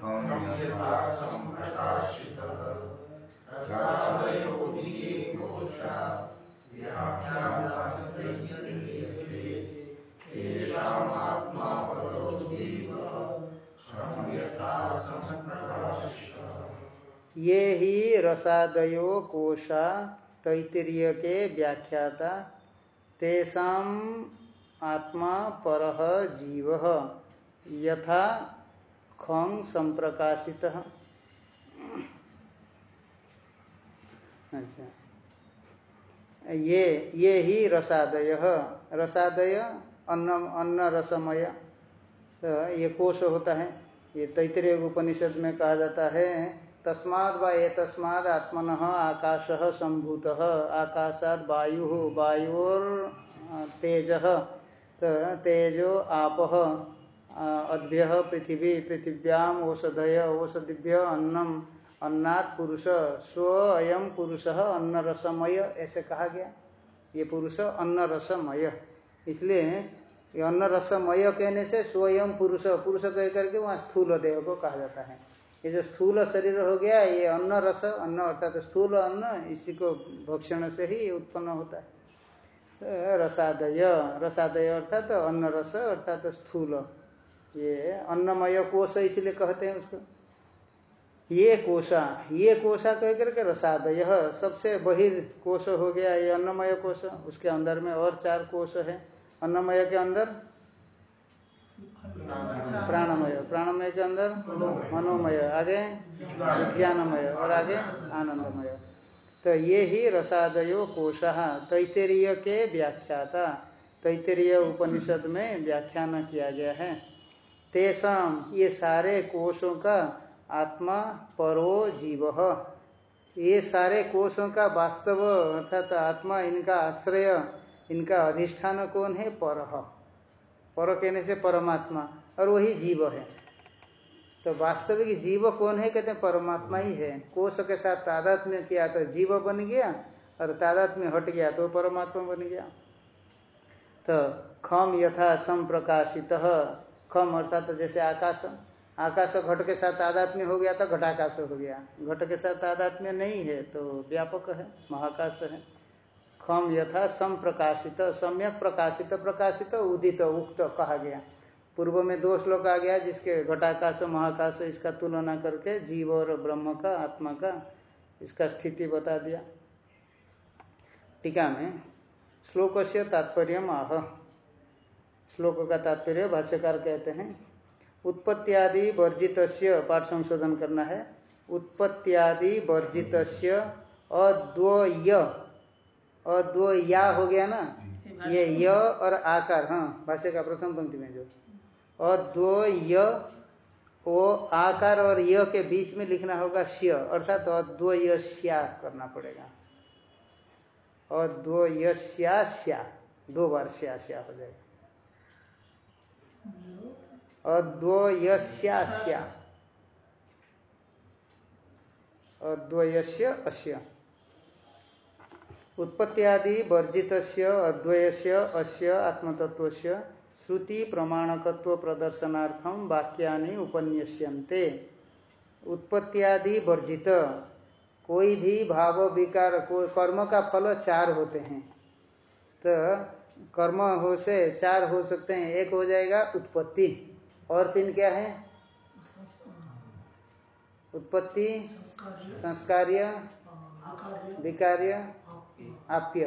ये ही रसादयो कोशा तैतरीय के व्याख्याता तेषाम आत्मा परह जीव, यथा खंग संप्रकाशित। अच्छा। ये ये ही रसादय। रसादय अन्न अन्न रसमय तो ये कोश होता है। ये तैतरीय उपनिषद में कहा जाता है तस्माद व ये तस्माद आत्मन आकाश संभूत आकाशाद वायु, वायुर तेज तेजो आप अद्भ्य पृथिवी, पृथिव्याम औषधय, औषधिभ्य अन्नम, अन्नात् पुरुष, स्व अयम पुरुष अन्न रसमय ऐसे कहा गया। ये पुरुष अन्न रसमय इसलिए ये अन्न कहने से स्वयं पुरुष पुरुष कह करके वहाँ स्थूल देह को कहा जाता है। ये जो स्थूल शरीर हो गया, ये अन्न रस, अन्न अर्थात स्थूल अन्न, इसी को भक्षण से ही उत्पन्न होता है। तो रसादय रसादय अर्थात अन्न रस, अर्थात स्थूल। ये अन्नमय कोश इसलिए कहते हैं उसको। ये कोशा ये कोशा कह करके रसादय, सबसे बहिर्कोश हो गया ये अन्नमय कोश उसके अंदर में और चार कोश है। अन्नमय के अंदर प्राणमय प्राणमय के अंदर मनोमय, आगे विज्ञानमय और आगे आनंदमय। तो ये ही रसादयो कोश, तैतरीय के व्याख्याता। तैतरीय उपनिषद में व्याख्यान किया गया है। तेषाम ये सारे कोशों का आत्मा परो जीव। ये सारे कोशों का वास्तव, अर्थात आत्मा, इनका आश्रय, इनका अधिष्ठान कौन है? पर। पर कहने से परमात्मा, और वही जीव है। तो वास्तविक जीव कौन है? कहते हैं, परमात्मा ही है। कोष के साथ तादात्म्य किया तो जीव बन गया, और तादात्म्य हट गया तो परमात्मा बन गया। तो खम यथा संप्रकाशित, खम अर्थात तो जैसे आकाश आकाश घट के साथ तादात्म्य हो गया तो घटाकाश हो गया। घट के साथ तादात्म्य नहीं है तो व्यापक है, महाकाश है। खम यथा संप्रकाशित, सम्यक प्रकाशित प्रकाशित, उदित, उक्त कहा गया। पूर्व में दो श्लोक आ गया, जिसके घटाकाश, महाकाश, इसका तुलना करके जीव और ब्रह्म का, आत्मा का, इसका स्थिति बता दिया। टीका में श्लोक से तात्पर्य आह। श्लोक का तात्पर्य भाष्यकार कहते हैं, उत्पत्त्यादि वर्जित पाठ संशोधन करना है, उत्पत्त्यादि वर्जित अद्वय। अद्वया हो गया ना ये य और आकार हाँ भाष्य का प्रथम पंक्ति में जो। अद्वय ओ आकार और य के बीच में लिखना होगा श्य अर्थात अद्वय श्या करना पड़ेगा। अद्वय श्या श्या दो बार श्या श्या हो जाएगा। अद्वयस्या अद्वयस्य अस्य उत्पत्त्यादि वर्जित अद्वयस्य, अस्य आत्मतत्वस्य श्रुति प्रमाणकत्व प्रदर्शनार्थम वाक्यानि उपन्यस्यन्ते। उत्पत्त्यादि वर्जित। कोई भी भाव, विकार कोई कर्म का फल चार होते हैं। तो कर्म हो से चार हो सकते हैं। एक हो जाएगा उत्पत्ति। और तीन क्या है? उत्पत्ति, संस्कार्य, विकार्य आप्य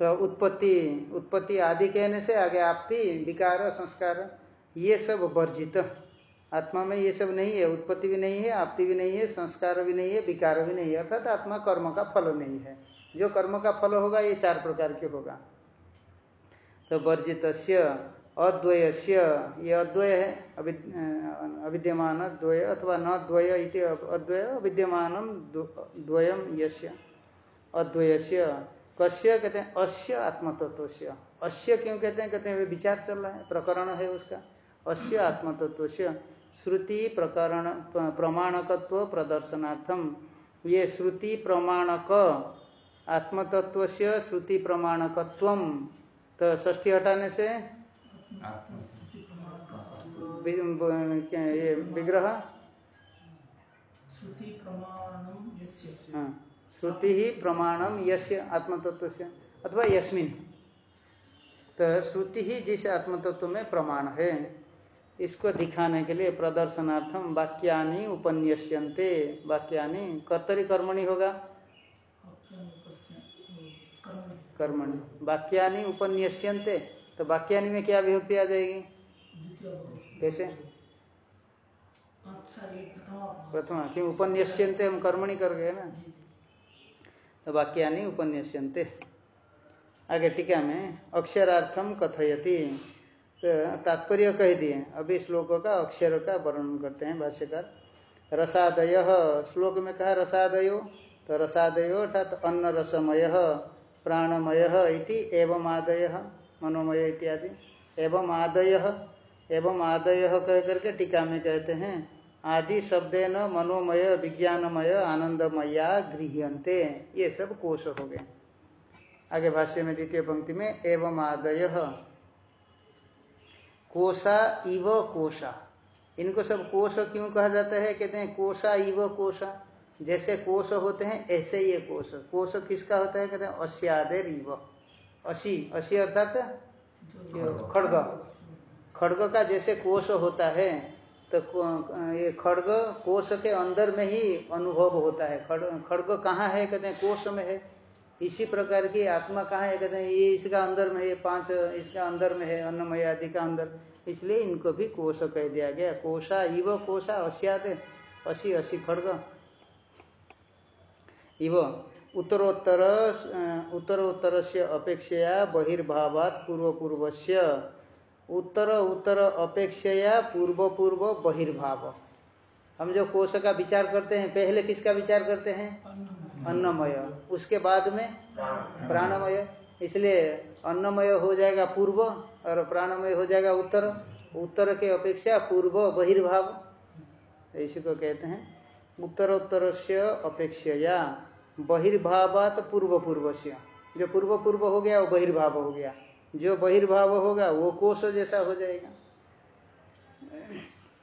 तो उत्पत्ति उत्पत्ति आदि कहने से आगे आपती, विकार, संस्कार, ये सब वर्जित। आत्मा में ये सब नहीं है, उत्पत्ति भी नहीं है, आपती भी नहीं है, संस्कार भी नहीं है, विकार भी नहीं है। अर्थात आत्मा कर्म का फल नहीं है। जो कर्म का फल होगा, ये चार प्रकार के होगा। तो वर्जित अद्वय से ये अद्वय है अभि अविद्यमान, द्वय अथवा न द्वय इति अद्वय, अविद्यमान द्वयम यस्य। अद्वय कस्य कहते हैं अस्य आत्मतत्व से अस्य क्यों कहते हैं? कहते हैं विचार चल रहा है प्रकरण है उसका। अस्य आत्मतत्व से श्रुति प्रकरण प्रमाणकत्व प्रदर्शनार्थम ये श्रुति प्रमाणक आत्मतत्व से श्रुति प्रमाणकत्व। तो ष्ठी हटाने से? ये विग्रह? श्रुति ही प्रमाणम यस्य आत्मतत्व से अथवा यस्मिन। तो श्रुति ही जिस आत्मतत्व में प्रमाण है इसको दिखाने के लिए प्रदर्शनार्थम वाक्यानि उपन्यस्यन्ते। वाक्यानि कर्तरी कर्मणि होगा? कर्मणि। वाक्यानि उपन्यस्यन्ते तो वाक्यानि में क्या विभक्ति आ जाएगी? कैसे? प्रथमा। क्यों उपन्यस्यन्ते हम कर्मणि कर गए ना? वाक्यानि उपन्यस्यन्ते। आगे टीका में अक्षरार्थम कथयति। तो तात्पर्य कह दिए, अभी श्लोक का अक्षर का वर्णन करते हैं भाष्यकार। रसादय, श्लोक में कहा रसादयो? तो रसादयो अर्थात अन्न रसमय प्राणमय एवं आदय, मनोमय इत्यादि। एवं आदय एवं आदय कह करके टीका में कहते हैं। आदि शब्द न मनोमय विज्ञानमय आनंदमया गृह्यंते ये सब कोश हो गए। आगे भाष्य में द्वितीय पंक्ति में एवं आदय। कोशा इव कोशा। इनको सब कोश क्यों कहा जाता है? कहते हैं कोशा इव कोशा। जैसे कोश होते हैं ऐसे ये कोश। कोश किसका होता है? कहते हैं अस्यादेर इव। असी असी अर्थात खड़ग। खड़ग का जैसे कोश होता है तो ये खड़ग कोश के अंदर में ही अनुभव होता है। खड़ खड़ग कहाँ है? कहते हैं कोश में है। इसी प्रकार की आत्मा कहाँ है? कहते हैं ये इसका अंदर में है पाँच इसका अंदर में है, अन्नमय आदि का अंदर। इसलिए इनको भी कोश कह दिया गया। कोशा इव कोशा अस्याद असी असी खड़ग। इव उत्तरोत्तर उत्तरोत्तर से अपेक्षया बहिर्भावात पूर्व पूर्व से उत्तर उत्तर अपेक्षया पूर्व पूर्व बहिर्भाव। हम जो कोश का विचार करते हैं, पहले किसका विचार करते हैं? अन्नमय। उसके बाद में प्राणमय। इसलिए अन्नमय हो जाएगा पूर्व और प्राणमय हो जाएगा उत्तर। उत्तर के अपेक्षा पूर्व बहिर्भाव। इसी को कहते हैं। उत्तरोत्तर से अपेक्षया। बहिर्भावात पूर्व पूर्व से जो पूर्व पूर्व हो गया, वो बहिर्भाव हो गया। जो बहिर्भाव होगा वो कोष जैसा हो जाएगा।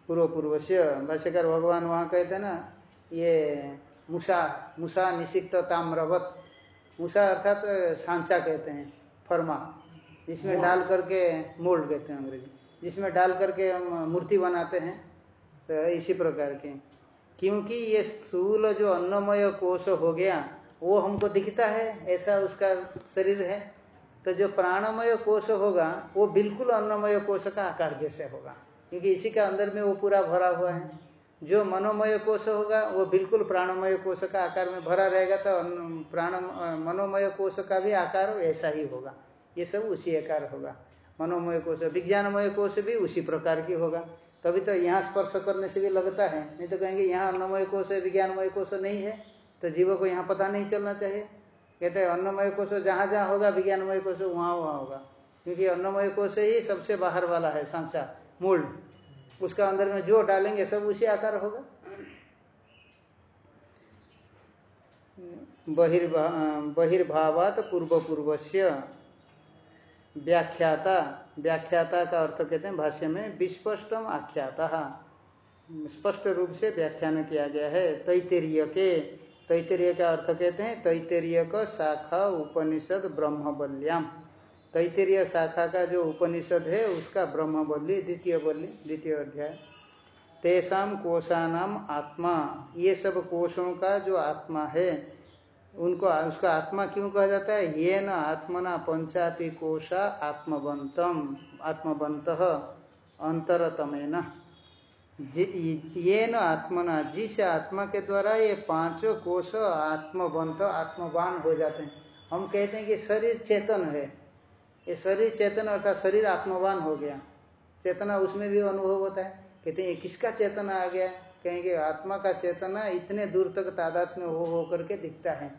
पूर्व पूर्व से भाष्यकार भगवान वहाँ कहते हैं ना ये मुसा मुसा निषिक्त ताम्रवत। मुसा अर्थात तो सांचा कहते हैं फर्मा। जिसमें डाल करके मोल्ड कहते हैं अंग्रेज़ी। जिसमें डाल करके हम मूर्ति बनाते हैं तो इसी प्रकार के। क्योंकि ये स्थूल जो अन्नमय कोष हो गया वो हमको दिखता है ऐसा उसका शरीर है। तो जो प्राणमय कोश होगा, वो बिल्कुल अन्नमय कोश का आकार जैसे होगा। क्योंकि इसी के अंदर में वो पूरा भरा हुआ है। जो मनोमय कोश होगा, वो बिल्कुल प्राणमय कोश का आकार में भरा रहेगा तो प्राण मनोमय कोश का भी आकार ऐसा ही होगा। ये सब उसी आकार होगा। मनोमय कोश विज्ञानमय कोश भी उसी प्रकार की होगा। तभी तो यहाँ स्पर्श करने से भी लगता है। नहीं तो कहेंगे, यहाँ अन्नमय है, विज्ञानमय कोश नहीं है। तो जीवों को यहाँ पता नहीं चलना चाहिए। कहते हैं, अन्नमय कोश जहाँ जहाँ होगा, विज्ञानमय कोश वहाँ वहाँ होगा। क्योंकि अन्नमय कोश ही सबसे बाहर वाला है सांचा मूल। उसका अंदर में जो डालेंगे, सब उसी आकार होगा। बहिर्भा, बहिर्भावात पूर्व पूर्वस्य व्याख्याता व्याख्याता का अर्थ कहते हैं, भाष्य में विस्पष्टम आख्याता। स्पष्ट रूप से व्याख्यान किया गया है तैतरीय के तैतरीय का अर्थ कहते हैं? तैतरीय का शाखा उपनिषद ब्रह्मबल्याम। तैतरीय शाखा का जो उपनिषद है, उसका ब्रह्मबल्ली द्वितीय बल्ली द्वितीय अध्याय। तेसाम कोशानाम आत्मा। ये सब कोशों का जो आत्मा है, उनको उसका आत्मा क्यों कहा जाता है? ये न आत्मना पंचापी कोशा आत्मवंतम आत्मवंत अंतरतमेन। ये न आत्मना जिस आत्मा के द्वारा ये पाँचों कोश आत्मवंत, आत्मवान हो जाते हैं। हम कहते हैं कि शरीर चेतन है। ये शरीर चेतन अर्थात शरीर आत्मवान हो गया। चेतना उसमें भी अनुभव होता है। कहते हैं, ये किसका चेतना आ गया? कहेंगे आत्मा का चेतना इतने दूर तक तादाद में हो हो करके दिखता है।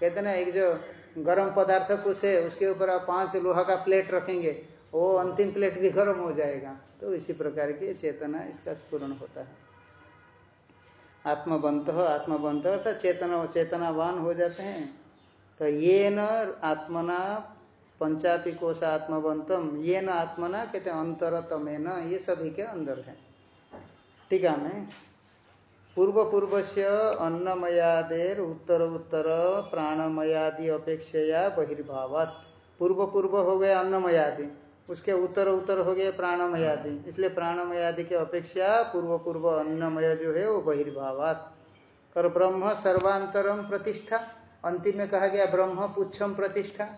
कहते ना, एक जो गर्म पदार्थ कुछ है, उसके ऊपर आप पाँच लोहा का प्लेट रखेंगे, वो अंतिम प्लेट भी गर्म हो जाएगा। तो इसी प्रकार की चेतना इसका स्पूर्ण होता है। आत्मबंत आत्मबंत अर्थात चेतना, चेतनावान हो जाते हैं। तो ये न आत्मना पंचापी कोश आत्मबंतम ये न आत्मना कहते हैं अंतरतमे न ये सभी के अंदर है। टीका में पूर्व पूर्व से अन्नमयादेर उत्तर उत्तर प्राणमयादि अपेक्षया बहिर्भावात। पूर्व पूर्व हो गया अन्नमयादि। उसके उत्तर उत्तर हो गए प्राणमयादि इसलिए प्राणमयादि की अपेक्षा पूर्व पूर्व अन्नमय जो है वो बहिर्भावात। और ब्रह्म सर्वांतरम प्रतिष्ठा। अंतिम में कहा गया ब्रह्म पुच्छम प्रतिष्ठा।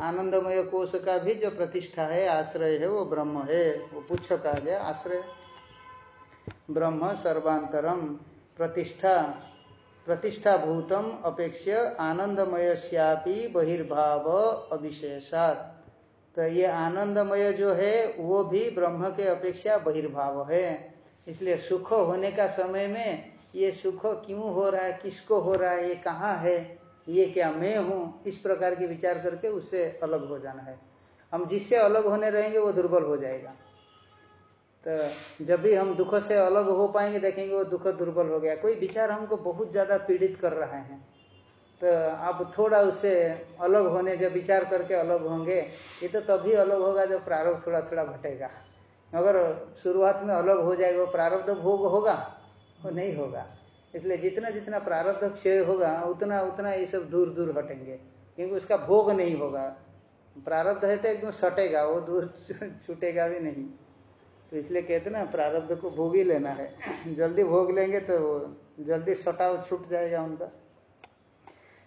आनंदमय कोश का भी जो प्रतिष्ठा है, आश्रय है, वो ब्रह्म है। वो पुच्छ कहा गया आश्रय। ब्रह्म सर्वांतरम प्रतिष्ठा। प्रतिष्ठाभूतम अपेक्ष आनंदमय श्यापी बहिर्भाव अविशेषात। तो ये आनंदमय जो है, वो भी ब्रह्म के अपेक्षा बहिर्भाव है। इसलिए सुख होने का समय में ये सुख क्यों हो रहा है, किसको हो रहा है, ये कहाँ है, ये क्या मैं हूँ, इस प्रकार के विचार करके उससे अलग हो जाना है। हम जिससे अलग होने रहेंगे, वो दुर्बल हो जाएगा। तो जब भी हम दुख से अलग हो पाएँगे, देखेंगे वो दुख दुर्बल हो गया। कोई विचार हमको बहुत ज़्यादा पीड़ित कर रहे है। तो आप थोड़ा उससे अलग होने, जब विचार करके अलग होंगे, ये तो तभी अलग होगा जब प्रारब्ध थोड़ा थोड़ा घटेगा। अगर शुरुआत में अलग हो जाएगा, वो प्रारब्ध भोग होगा, वो नहीं होगा। इसलिए जितना जितना प्रारब्ध क्षय होगा, उतना उतना ये सब दूर दूर हटेंगे। क्योंकि उसका भोग नहीं होगा। प्रारब्ध है तो एकदम सटेगा, वो दूर छूटेगा भी नहीं। तो इसलिए कहते ना, प्रारब्ध को भोग ही लेना है। जल्दी भोग लेंगे तो जल्दी सटाव छूट जाएगा उनका।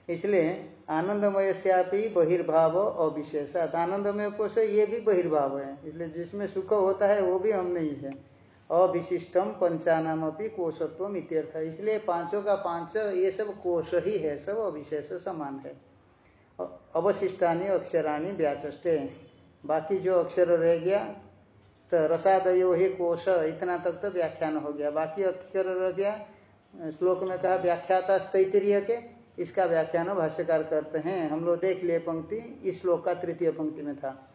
इसलिए आनंदमय से श्यापी बहिर्भाव अविशेषात आनंदमय कोश ये भी बहिर्भाव है। इसलिए जिसमें सुख होता है, वो भी हम नहीं है। अविशिष्टम पंचानाम अपनी कोशत्व इत्यर्थ है। इसलिए पाँचों का पाँच, ये सब कोश ही है, सब अविशेष समान है। अवशिष्टानी, अक्षराणी व्याचष्टे बाकी जो अक्षर रह गया तो रसादयो ही कोश इतना तक तो व्याख्यान हो गया। बाकी अक्षर रह गया श्लोक में कहा व्याख्याता तैतरीय के इसका व्याख्यान भाष्यकार करते हैं। हम लोग देख लिए पंक्ति, इस श्लोक का तृतीय पंक्ति में था।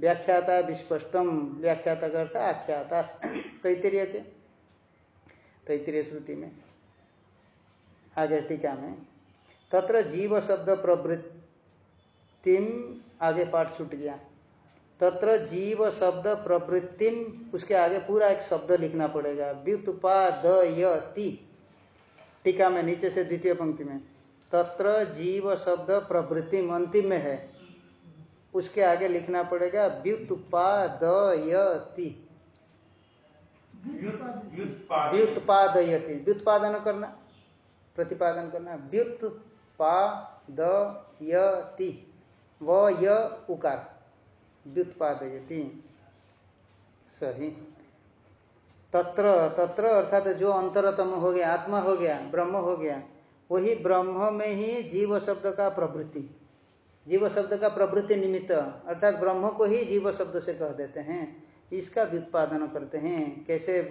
व्याख्याता विस्पष्टम व्याख्याता का अर्थ आख्याता। तैतरीय के? तैतरीय श्रुति में। आगे टीका में। तत्र जीव शब्द प्रवृत्तिम आगे पाठ छूट गया। तत्र जीव शब्द प्रवृत्तिम उसके आगे पूरा एक शब्द लिखना पड़ेगा। व्युत्पादयति। टीका में नीचे से द्वितीय पंक्ति में। तत्र जीव शब्द प्रवृत्ति अंतिम में है। उसके आगे लिखना पड़ेगा व्युत्पादयति। व्युत्पादयति। व्युत्पादन करना प्रतिपादन करना। व्युत्पादयति। व य उकार। व्युत्पादयति। सही। तत्र तत्र अर्थात जो अंतरतम हो गया आत्मा हो गया ब्रह्म हो गया वही ब्रह्म में ही जीव शब्द का प्रवृत्ति। जीव शब्द का प्रवृत्ति निमित्त, अर्थात ब्रह्म को ही जीव शब्द से कह देते हैं। इसका व्युत्पादन करते हैं। कैसे,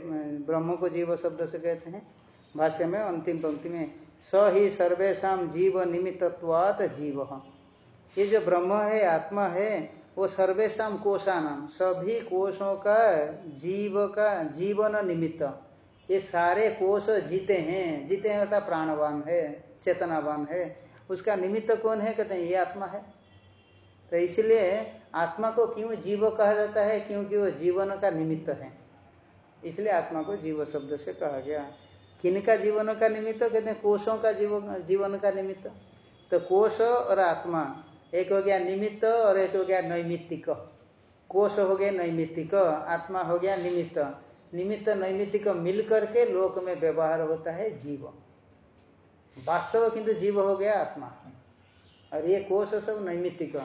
ब्रह्म को जीव शब्द से कहते हैं? भाष्य में, अंतिम पंक्ति में, स ही सर्वेशा जीव निमित्तवात जीव। ये जो ब्रह्म है, आत्मा है, वो सर्वेशा नाम सभी कोशों का जीव का, जीवन निमित्त। ये सारे कोष जीते हैं। जीते हैं अर्थात प्राणवान है चेतनावान है। उसका निमित्त कौन है? कहते हैं, ये आत्मा है। तो इसलिए आत्मा को क्यों जीव कहा जाता है? क्योंकि वो जीवन का निमित्त है। इसलिए आत्मा को जीव शब्द से कहा गया। किन का जीवन का निमित्त? कहते हैं, कोषों का जीवन जीवन का निमित्त। तो कोष और आत्मा, एक हो गया निमित्त और एक हो गया नैमित्तिक। कोष हो गया नैमित्तिक, आत्मा हो गया निमित्त। निमित्त नैमित्तिक मिल करके लोक में व्यवहार होता है जीव। वास्तव किंतु जीव हो गया आत्मा। और ये कोष सब नैमित्तिक।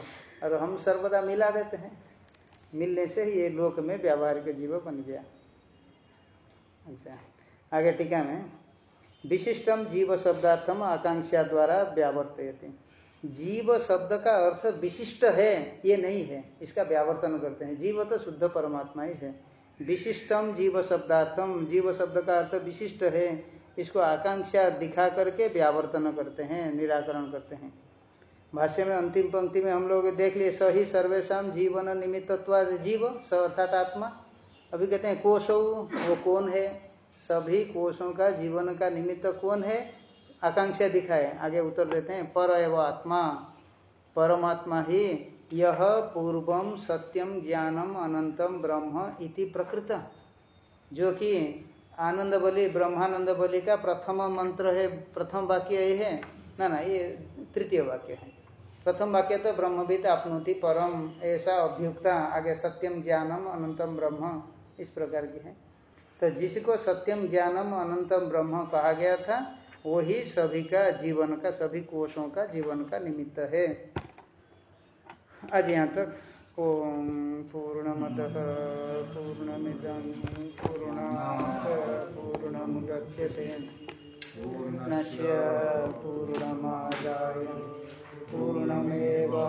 और हम सर्वदा मिला देते हैं। मिलने से ये लोक में व्यावहारिक जीव बन गया। अच्छा आगे टीका में विशिष्टम जीव शब्दार्थम आकांक्षा द्वारा व्यावर्तयते। जीव शब्द का अर्थ विशिष्ट है, ये नहीं है। इसका व्यावर्तन करते हैं। जीव तो शुद्ध परमात्मा ही है। विशिष्टम जीव शब्दार्थम जीव शब्द का अर्थ विशिष्ट है। इसको आकांक्षा दिखा करके व्यावर्तन करते हैं, निराकरण करते हैं। भाष्य में अंतिम पंक्ति में हम लोग देख लिए सही सर्वेशा जीवन निमित्तत्वाद जीव, स अर्थात आत्मा। अभी कहते हैं, कोश, वो कौन है? सभी कोशों का जीवन का निमित्त कौन है? आकांक्षा दिखाए, आगे उत्तर देते हैं, पर एवं आत्मा। परमात्मा ही यह पूर्वम सत्यम ज्ञानम अनंतम ब्रह्म इति प्रकृत। जो कि आनंद बलि ब्रह्मानंद बलि का प्रथम मंत्र है, प्रथम वाक्य ये है। ना ना, ये तृतीय वाक्य है। प्रथम वाक्य तो ब्रह्मविद आपनोति परम, ऐसा अभ्युक्ता, आगे सत्यम ज्ञानम अनंतम ब्रह्म, इस प्रकार की है। तो जिसको सत्यम ज्ञानम अनंतम ब्रह्म कहा गया था, वही सभी का जीवन का, सभी कोषों का जीवन का निमित्त है। आज यहाँ तक ओम पूर्ण मद पूर्ण पूर्णमिदं पूर्ण पूर्ण गच्छते। पूर्णस्य पूर्णमादाय पूर्णमेवावशिष्यते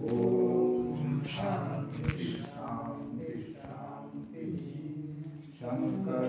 ॐ शांति शान्ति शान्तिः। शङ्कर